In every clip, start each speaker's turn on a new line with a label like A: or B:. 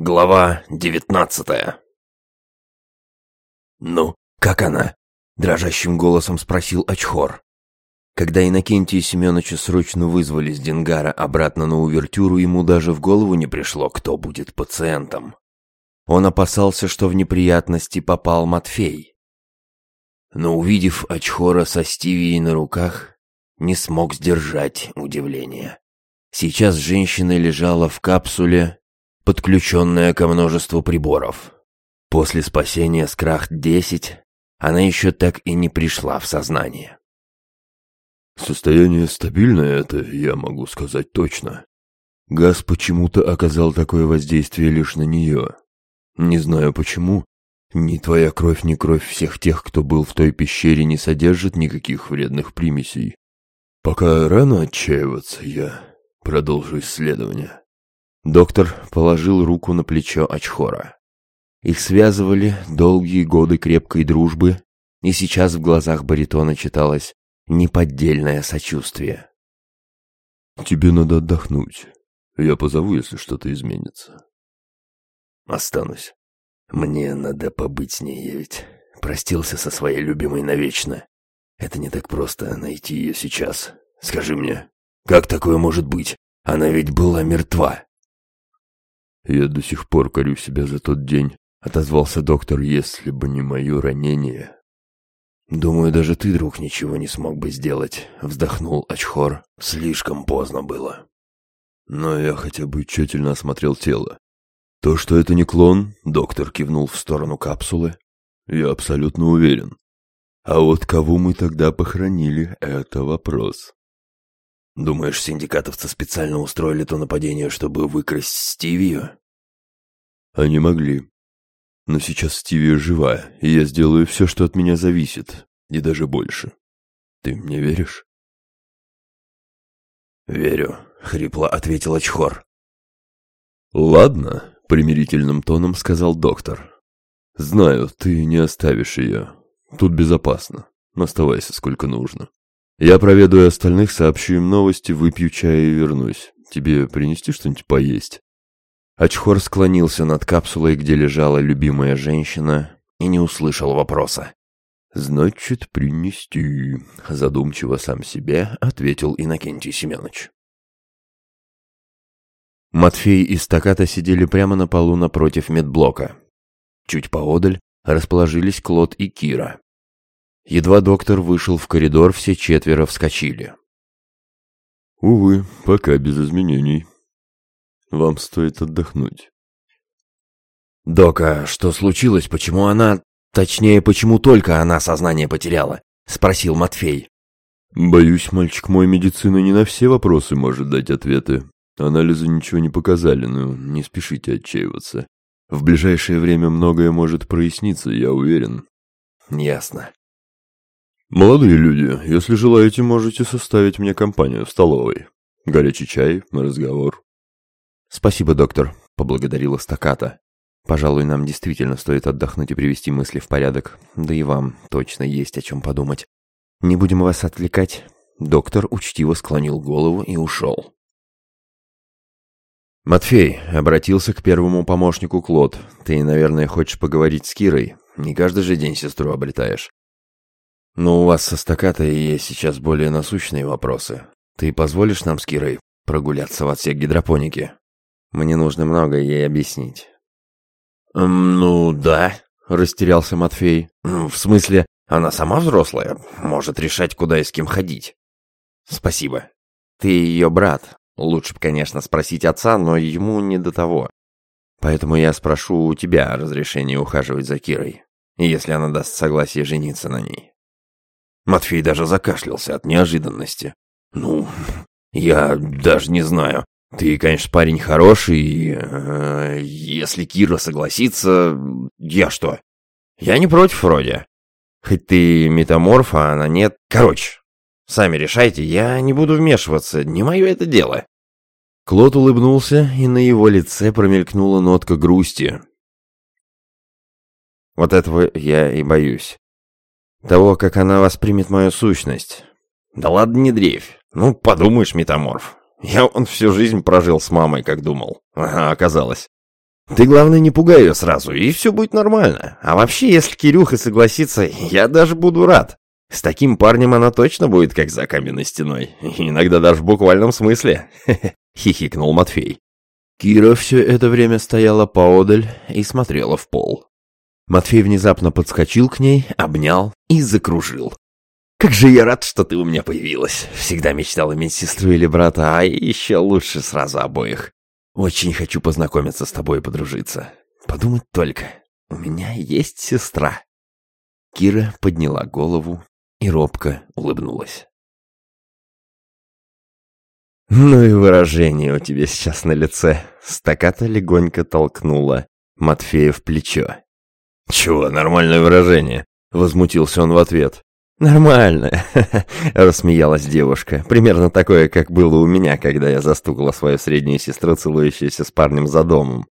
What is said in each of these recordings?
A: Глава девятнадцатая «Ну, как она?» — дрожащим голосом спросил Очхор. Когда Иннокентия Семеновича срочно вызвали с Дингара обратно на увертюру, ему даже в голову не пришло, кто будет пациентом. Он опасался, что в неприятности попал Матфей. Но увидев Очхора со Стивией на руках, не смог сдержать удивления. Сейчас женщина лежала в капсуле, подключенная ко множеству приборов. После спасения с Крахт-10 она еще так и не пришла в сознание.
B: Состояние стабильное, это я могу сказать точно. Газ почему-то оказал такое воздействие лишь на нее. Не знаю почему. Ни твоя кровь, ни кровь всех тех, кто был в той пещере, не содержит никаких вредных примесей. Пока рано отчаиваться, я продолжу исследование.
A: Доктор положил руку на плечо Ачхора. Их связывали долгие годы крепкой дружбы, и сейчас в глазах баритона читалось неподдельное сочувствие.
B: «Тебе надо отдохнуть. Я позову, если что-то изменится».
A: «Останусь. Мне надо побыть с ней, я ведь простился со своей любимой навечно. Это не так просто найти ее сейчас. Скажи мне, как такое может быть? Она ведь была мертва».
B: «Я до сих пор корю себя за тот день», — отозвался доктор, «если бы не мое ранение».
A: «Думаю, даже ты, друг, ничего не смог бы сделать», — вздохнул Ачхор. «Слишком поздно было».
B: «Но я хотя бы тщательно осмотрел тело. То, что это не клон, доктор кивнул в сторону капсулы, я абсолютно уверен. А вот кого мы тогда похоронили, это вопрос».
A: «Думаешь, синдикатовцы специально устроили то нападение, чтобы выкрасть Стивию?»
B: «Они могли. Но сейчас Стивия жива, и я сделаю все, что от меня зависит, и даже больше. Ты мне веришь?»
A: «Верю», — хрипло ответил Чхор.
B: «Ладно», — примирительным тоном сказал доктор. «Знаю, ты не оставишь ее. Тут безопасно. Оставайся сколько нужно». Я проведу и остальных, сообщу им новости, выпью чай и вернусь. Тебе принести что-нибудь поесть?»
A: Ачхор склонился над капсулой, где лежала любимая женщина, и не услышал вопроса.
B: «Значит, принести», — задумчиво сам себе ответил Иннокентий Семенович.
A: Матфей и Стаката сидели прямо на полу напротив медблока. Чуть поодаль расположились Клод и Кира. Едва доктор вышел в коридор, все четверо вскочили.
B: «Увы, пока без изменений. Вам стоит отдохнуть».
A: «Дока, что случилось? Почему она... Точнее, почему только она сознание потеряла?» — спросил Матфей.
B: «Боюсь, мальчик мой, медицина не на все вопросы может дать ответы. Анализы ничего не показали, но не спешите отчаиваться. В ближайшее время многое может проясниться, я уверен».
A: «Ясно.
B: «Молодые люди, если желаете, можете составить мне компанию в столовой. Горячий чай, разговор».
A: «Спасибо, доктор», — поблагодарила стаката. «Пожалуй, нам действительно стоит отдохнуть и привести мысли в порядок. Да и вам точно есть о чем подумать. Не будем вас отвлекать». Доктор учтиво склонил голову и ушел. «Матфей», — обратился к первому помощнику Клод, — «ты, наверное, хочешь поговорить с Кирой? Не каждый же день сестру обретаешь». Но у вас со стакатой есть сейчас более насущные вопросы. Ты позволишь нам с Кирой прогуляться в отсек гидропоники? Мне нужно многое ей объяснить». «Ну, да», — растерялся Матфей. «В смысле, она сама взрослая, может решать, куда и с кем ходить». «Спасибо. Ты ее брат. Лучше бы, конечно, спросить отца, но ему не до того. Поэтому я спрошу у тебя разрешение ухаживать за Кирой, если она даст согласие жениться на ней». Матфей даже закашлялся от неожиданности. «Ну, я даже не знаю. Ты, конечно, парень хороший, и... Э, если Кира согласится... Я что? Я не против вроде. Хоть ты метаморф, а она нет. Короче, сами решайте, я не буду вмешиваться, не мое это дело». Клод улыбнулся, и на его лице промелькнула нотка грусти. «Вот этого я и боюсь. Того, как она воспримет мою сущность. Да ладно, не дрейфь. Ну, подумаешь, метаморф. Я он всю жизнь прожил с мамой, как думал. Ага, оказалось. Ты, главное, не пугай ее сразу, и все будет нормально. А вообще, если Кирюха согласится, я даже буду рад. С таким парнем она точно будет как за каменной стеной. Иногда даже в буквальном смысле. Хихикнул Матфей. Кира все это время стояла поодаль и смотрела в пол. Матфей внезапно подскочил к ней, обнял и закружил. «Как же я рад, что ты у меня появилась. Всегда мечтал иметь сестру или брата, а еще лучше сразу обоих. Очень хочу познакомиться с тобой и подружиться. Подумать только, у меня есть сестра». Кира подняла голову и робко улыбнулась. «Ну и выражение у тебя сейчас на лице!» Стаката легонько толкнула Матфея в плечо. «Чего, нормальное выражение?» Возмутился он в ответ. «Нормально», — рассмеялась девушка. «Примерно такое, как было у меня, когда я застукала свою среднюю сестру, целующуюся с парнем за домом».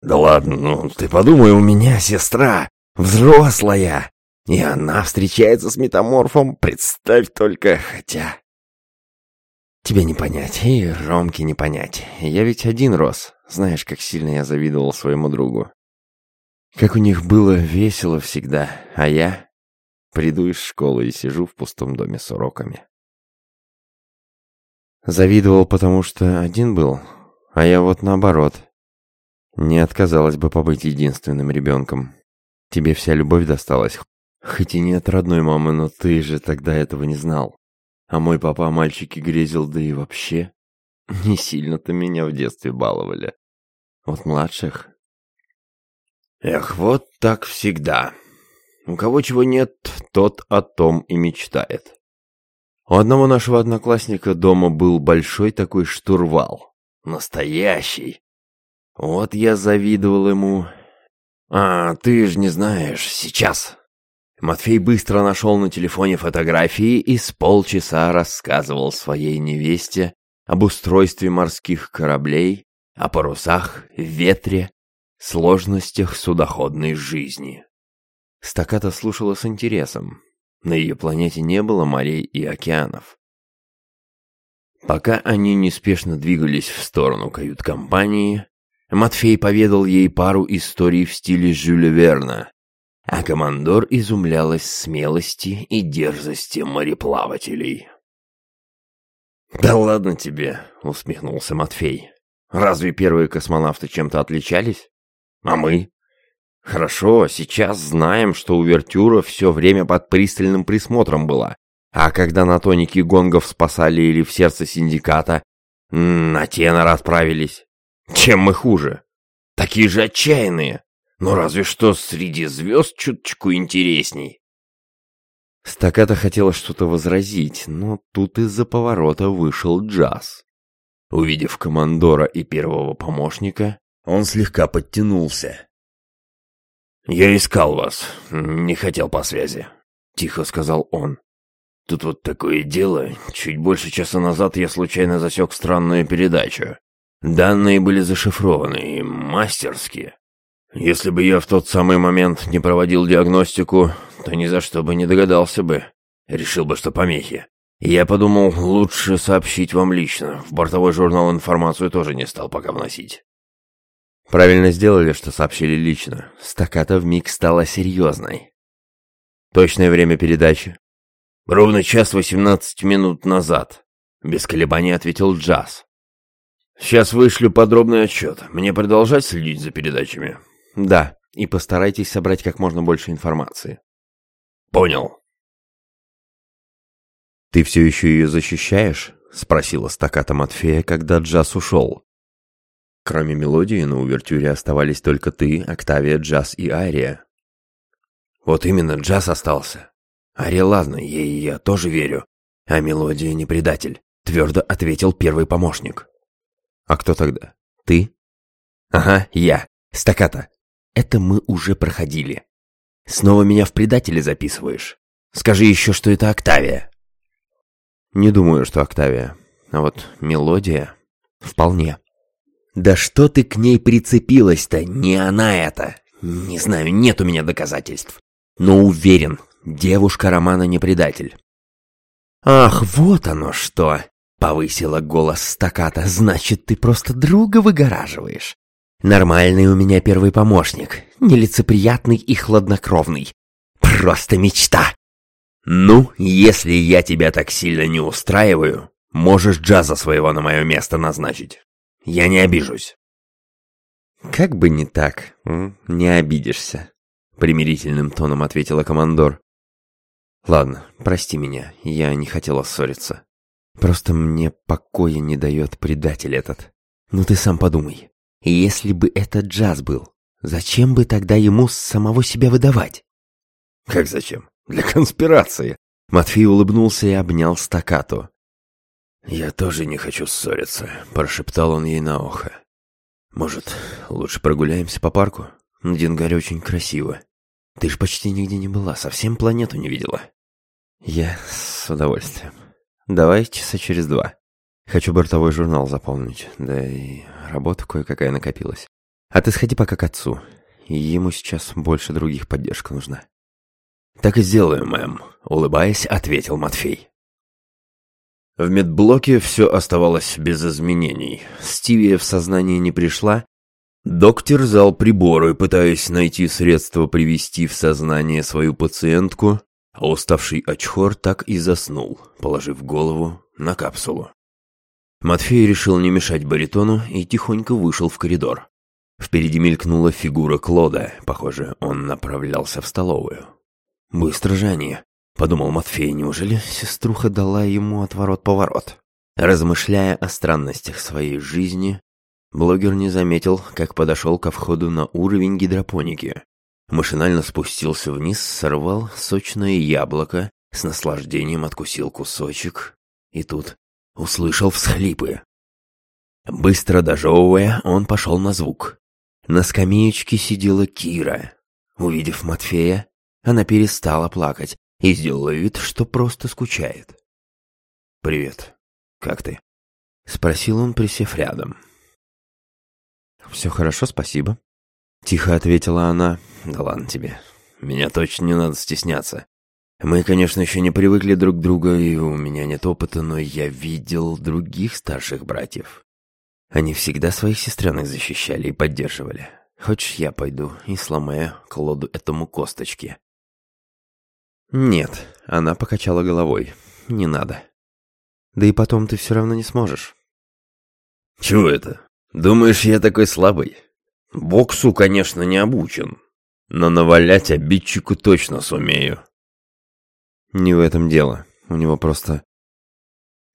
A: «Да ладно, ну ты подумай, у меня сестра, взрослая, и она встречается с метаморфом, представь только, хотя...» «Тебе не понять, и Ромке не понять. Я ведь один рос. Знаешь, как сильно я завидовал своему другу. Как у них было весело всегда, а я приду из школы и сижу в пустом доме с уроками. Завидовал, потому что один был, а я вот наоборот. Не отказалась бы побыть единственным ребенком. Тебе вся любовь досталась, хоть и не от родной мамы, но ты же тогда этого не знал. А мой папа мальчики грезил, да и вообще. Не сильно-то меня в детстве баловали. Вот младших Эх, вот так всегда. У кого чего нет, тот о том и мечтает. У одного нашего одноклассника дома был большой такой штурвал. Настоящий. Вот я завидовал ему. А, ты ж не знаешь, сейчас. Матфей быстро нашел на телефоне фотографии и с полчаса рассказывал своей невесте об устройстве морских кораблей, о парусах, ветре сложностях судоходной жизни. Стаката слушала с интересом. На ее планете не было морей и океанов. Пока они неспешно двигались в сторону кают-компании, Матфей поведал ей пару историй в стиле Жюля Верна, а командор изумлялась смелости и дерзости мореплавателей. «Да ладно тебе», — усмехнулся Матфей. «Разве первые космонавты чем-то отличались?» А мы? Хорошо, сейчас знаем, что увертюра все время под пристальным присмотром была. А когда на тонике гонгов спасали или в сердце синдиката, на тенор отправились. Чем мы хуже? Такие же отчаянные. Но разве что среди звезд чуточку интересней. Стаката хотела что-то возразить, но тут из-за поворота вышел джаз. Увидев командора и первого помощника, он слегка подтянулся. «Я искал вас, не хотел по связи», — тихо сказал он. «Тут вот такое дело. Чуть больше часа назад я случайно засек странную передачу. Данные были зашифрованы и мастерски. Если бы я в тот самый момент не проводил диагностику, то ни за что бы не догадался бы. Решил бы, что помехи. Я подумал, лучше сообщить вам лично. В бортовой журнал информацию тоже не стал пока вносить. Правильно сделали, что сообщили лично. Стаката вмиг стала серьезной. Точное время передачи? Ровно час восемнадцать минут назад. Без колебаний ответил Джаз. Сейчас вышлю подробный отчет. Мне продолжать следить за передачами? Да, и постарайтесь собрать как можно больше информации. Понял. Ты все еще ее защищаешь? Спросила стаката Матфея, когда Джаз ушел. Кроме мелодии, на увертюре оставались только ты, Октавия, Джаз и Ария. Вот именно, Джаз остался. Ария, ладно, ей я тоже верю. А мелодия не предатель, твердо ответил первый помощник. А кто тогда? Ты? Ага, я. Стаката. Это мы уже проходили. Снова меня в предатели записываешь. Скажи еще, что это Октавия. Не думаю, что Октавия. А вот мелодия... Вполне. «Да что ты к ней прицепилась-то? Не она это!» «Не знаю, нет у меня доказательств. Но уверен, девушка Романа не предатель». «Ах, вот оно что!» — повысила голос стаката. «Значит, ты просто друга выгораживаешь.
C: Нормальный у меня первый помощник, нелицеприятный и хладнокровный. Просто мечта. Ну, если я тебя так сильно не устраиваю, можешь Джаза своего на мое место назначить. Я не обижусь.
A: Как бы не так, не обидишься, примирительным тоном ответила командор. Ладно, прости меня, я не хотела ссориться. Просто мне покоя не дает предатель этот. Ну ты сам подумай, если бы это Джаз был, зачем бы тогда ему самого себя выдавать?
B: Как зачем? Для конспирации.
A: Матфей улыбнулся и обнял стакату.
B: «Я тоже не хочу ссориться», — прошептал он ей на ухо. «Может, лучше прогуляемся по парку? Дингарь очень красиво. Ты ж почти нигде не была, совсем планету не видела».
A: «Я с удовольствием. Давай часа через два. Хочу бортовой журнал заполнить, да и работа кое-какая накопилась. А ты сходи пока к отцу. Ему сейчас больше других поддержка нужна».
B: «Так и сделаю, мэм», — улыбаясь, ответил Матфей. В медблоке все оставалось без изменений. Стивия в сознание не пришла. Доктор зал приборы, пытаясь найти средства привести в сознание свою пациентку, а уставший очхор так и заснул, положив голову на капсулу. Матфей решил не мешать баритону и тихонько вышел в коридор. Впереди мелькнула фигура Клода, похоже, он направлялся в столовую. «Быстро же они», — подумал Матфей, неужели сеструха дала ему отворот-поворот? Размышляя о странностях своей жизни, блогер не заметил, как подошел ко входу на уровень гидропоники. Машинально спустился вниз, сорвал сочное яблоко, с наслаждением откусил кусочек, и тут услышал всхлипы. Быстро дожевывая, он пошел на звук. На скамеечке сидела Кира. Увидев Матфея, она перестала плакать и сделала вид, что просто скучает. «Привет. Как ты?» — спросил он, присев рядом.
A: «Все хорошо, спасибо», — тихо ответила она.
B: «Да ладно тебе. Меня точно не надо стесняться. Мы, конечно, еще не привыкли друг к другу, и у меня нет опыта, но я видел других старших братьев. Они всегда своих сестренок защищали и поддерживали. Хочешь, я пойду и сломаю Клоду этому косточки?»
A: «Нет», — она покачала головой. «Не надо. Да и потом ты все равно не сможешь».
B: «Чего это? Думаешь, я такой слабый? Боксу, конечно, не обучен, но навалять обидчику точно сумею».
A: «Не в этом дело. У него просто...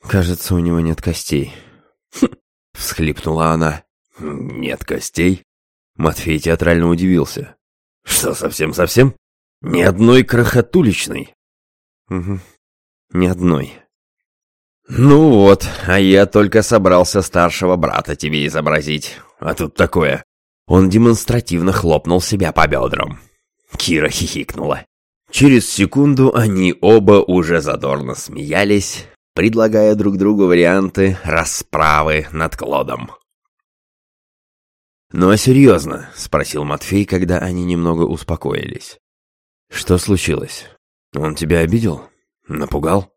A: Кажется, у него нет костей».
B: Хм, всхлипнула она. «Нет костей?» Матфей театрально удивился. «Что, совсем-совсем?» Ни одной крохотуличной.
A: Угу. Ни одной.
B: Ну вот, а я только собрался старшего брата тебе изобразить. А тут такое. Он демонстративно хлопнул себя по бедрам. Кира хихикнула. Через секунду они оба уже задорно смеялись, предлагая друг другу варианты расправы над Клодом. «Ну а серьезно?» — спросил Матфей, когда они немного успокоились. «Что случилось? Он тебя обидел? Напугал?»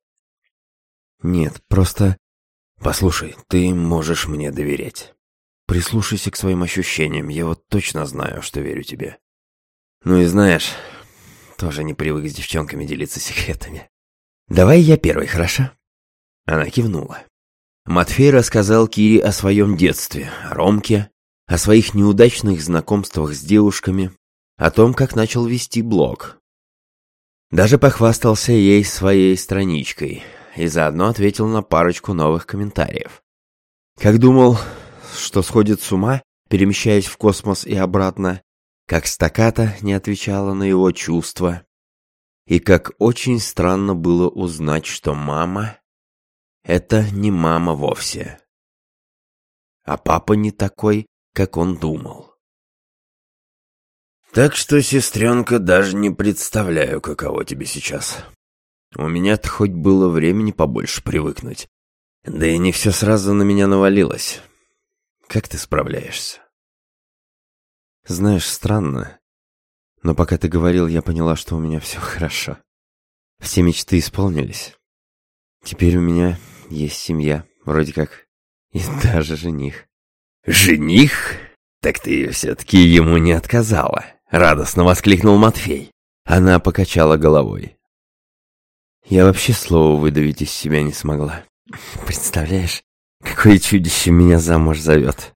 A: «Нет, просто...»
B: «Послушай, ты можешь мне доверять. Прислушайся к своим ощущениям, я вот точно знаю, что верю тебе. Ну и знаешь, тоже не привык с девчонками делиться секретами. Давай я первый, хорошо?» Она кивнула. Матфей рассказал Кире о своем детстве, о Ромке, о своих неудачных знакомствах с девушками, о том, как начал вести блог, даже похвастался ей своей страничкой и заодно ответил на парочку новых комментариев. Как думал, что сходит с ума, перемещаясь в космос и обратно, как стаката не отвечала на его чувства, и как очень странно было узнать, что мама — это не мама вовсе, а папа не такой, как он думал. Так что, сестренка, даже не представляю, каково тебе сейчас. У меня-то хоть было времени побольше привыкнуть. Да и не все сразу на меня навалилось. Как ты справляешься?
A: Знаешь, странно. Но пока ты говорил, я поняла, что у меня все хорошо. Все мечты исполнились. Теперь у меня есть семья, вроде как, и даже жених.
B: «Жених?»
C: «Так ты все-таки ему не отказала!» — радостно воскликнул Матфей. Она покачала головой. «Я вообще слово выдавить из себя не смогла. Представляешь, какое чудище меня замуж зовет!»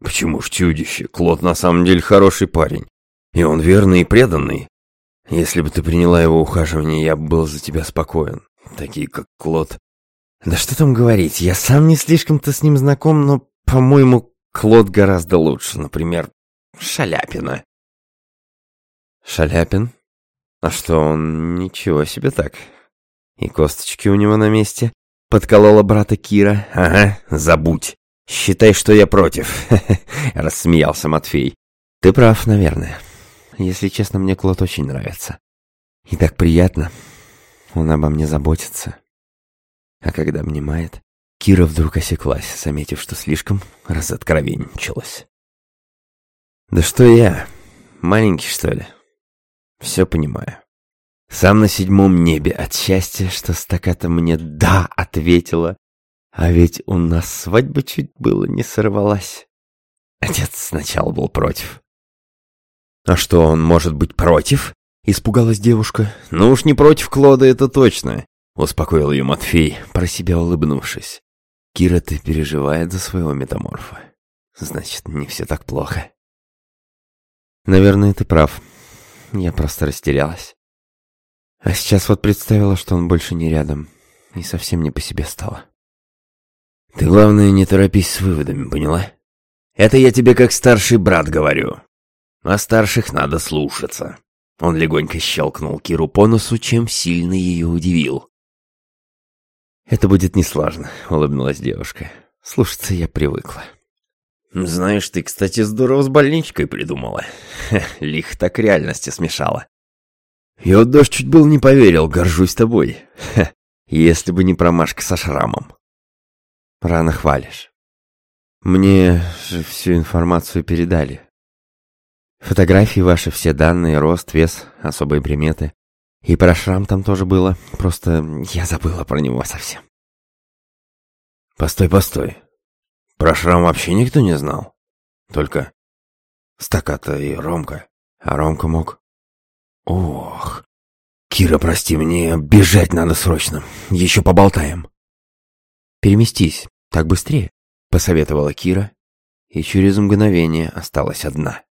A: «Почему ж чудище? Клод на самом деле хороший парень. И он верный и преданный. Если бы ты приняла его ухаживание, я бы был за тебя спокоен. Такие, как Клод.
C: Да что там говорить, я сам не слишком-то с ним знаком, но, по-моему, Клод гораздо лучше. Например, Шаляпина. Шаляпин? А что, он ничего себе так. И косточки у него на месте. Подколола брата Кира. Ага, забудь. Считай, что я против. Рассмеялся Матфей. Ты прав, наверное. Если честно, мне Клод очень нравится. И так приятно. Он обо мне заботится. А когда обнимает, Кира вдруг осеклась, заметив, что слишком разоткровенничалась. «Да что я? Маленький, что ли? Все понимаю. Сам на седьмом небе от счастья, что стаката мне «да» ответила. А ведь у нас свадьба чуть было не сорвалась. Отец сначала был против. «А что, он может быть против?» — испугалась девушка. «Ну уж не против Клода, это точно. Успокоил ее Матфей, про себя улыбнувшись. Кира, ты переживает за своего метаморфа. Значит, не все так плохо. Наверное, ты прав. Я просто растерялась. А сейчас вот представила, что он больше не рядом. И совсем не по себе стало. Ты, главное, не торопись с выводами, поняла? Это я тебе как старший брат говорю. А старших надо слушаться. Он легонько щелкнул Киру по носу, чем сильно ее удивил. «Это будет несложно», — улыбнулась девушка. «Слушаться я привыкла». «Знаешь, ты, кстати, здорово с больничкой придумала. Ха, лих так реальности смешала. Я вот даже чуть был не поверил, горжусь тобой. Ха, если бы не промашка со шрамом». «Рано хвалишь. Мне же всю информацию передали. Фотографии ваши, все данные, рост, вес, особые приметы. И про шрам там тоже было, просто я забыла про него совсем. Постой, постой. Про шрам вообще никто не знал. Только стаката и Ромка. А Ромка мог... Ох... Кира, прости, мне бежать надо срочно. Еще поболтаем. Переместись, так быстрее, посоветовала Кира, и через мгновение осталась одна.